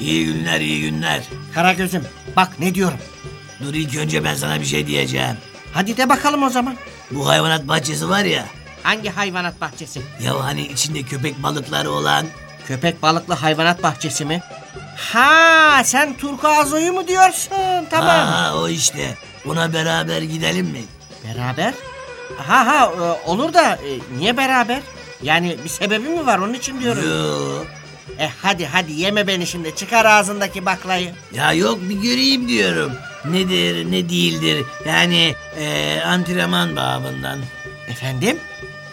İyi günler iyi günler. Karagöz'üm bak ne diyorum. Dur ilk önce ben sana bir şey diyeceğim. Hadi de bakalım o zaman. Bu hayvanat bahçesi var ya. Hangi hayvanat bahçesi? Ya hani içinde köpek balıkları olan. Köpek balıklı hayvanat bahçesi mi? Ha sen turkuazoyu mu diyorsun? Tamam. Ha o işte. Ona beraber gidelim mi? Beraber? Ha ha e, olur da e, niye beraber? Yani bir sebebi mi var onun için diyorum. Yo. E hadi hadi yeme beni şimdi çıkar ağzındaki baklayı. Ya yok bir göreyim diyorum. Nedir ne değildir. Yani eee, antrenman babından. Efendim?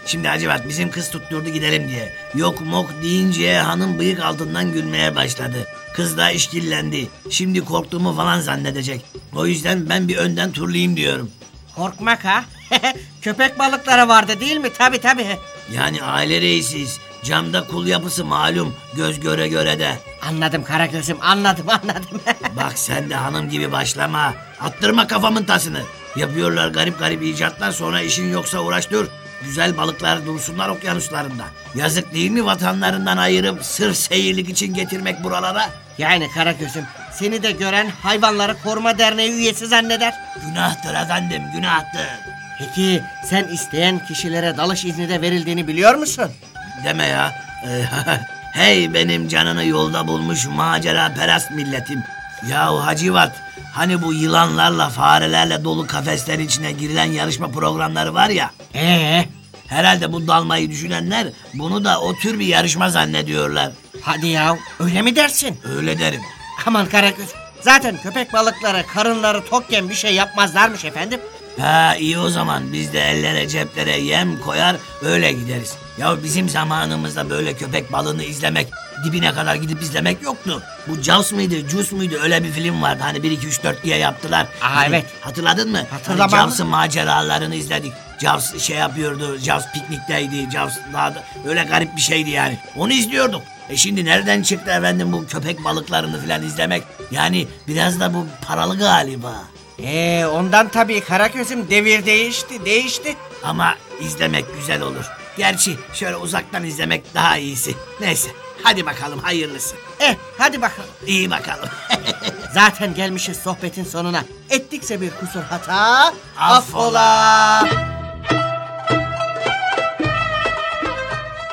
Şimdi Hacivat bizim kız tutturdu gidelim diye. Yok mok deyince hanım bıyık altından gülmeye başladı. Kız da işkillendi. Şimdi korktuğumu falan zannedecek. O yüzden ben bir önden turlayayım diyorum. Korkmak ha? Köpek balıkları vardı değil mi? Tabi tabi. Yani aile reisiyiz. Camda kul yapısı malum. Göz göre göre de. Anladım Karagöz'üm anladım anladım. Bak sen de hanım gibi başlama. Attırma kafamın tasını. Yapıyorlar garip garip icatlar sonra işin yoksa uğraş dur. Güzel balıklar dursunlar okyanuslarında. Yazık değil mi vatanlarından ayırıp sırf seyirlik için getirmek buralara? yani Karagöz'üm seni de gören hayvanları koruma derneği üyesi zanneder. Günahtır efendim günahtır. Peki sen isteyen kişilere dalış izni de verildiğini biliyor musun? Deme ya. hey benim canını yolda bulmuş macera perast milletim. Yahu Hacivat hani bu yılanlarla farelerle dolu kafeslerin içine girilen yarışma programları var ya. Ee, Herhalde bu dalmayı düşünenler bunu da o tür bir yarışma zannediyorlar. hadi ya öyle mi dersin? Öyle derim. Aman Karagöz zaten köpek balıkları karınları tokken bir şey yapmazlarmış efendim. Ha iyi o zaman biz de ellere ceplere yem koyar öyle gideriz. Ya bizim zamanımızda böyle köpek balığını izlemek dibine kadar gidip izlemek yoktu. Bu Jaws mıydı, Juice muydu öyle bir film vardı. Hani 1 2 3 4 diye yaptılar. Aa, Hani evet. Hatırladın mı? Hatırlamam Hani? Jaws'ın maceralarını izledik. Jaws şey yapıyordu. Jaws piknikteydi. Jaws daha da öyle garip bir şeydi yani. Onu izliyorduk. E şimdi nereden çıktı efendim bu köpek balıklarını falan izlemek? Yani biraz da bu paralı galiba. Ee, ondan tabii Karagöz'üm devir değişti değişti. Ama izlemek güzel olur. Gerçi şöyle uzaktan izlemek daha iyisi. Neyse hadi bakalım hayırlısı. Eh hadi bakalım. İyi bakalım. Zaten gelmişiz sohbetin sonuna. Ettikse bir kusur hata Affola. affola.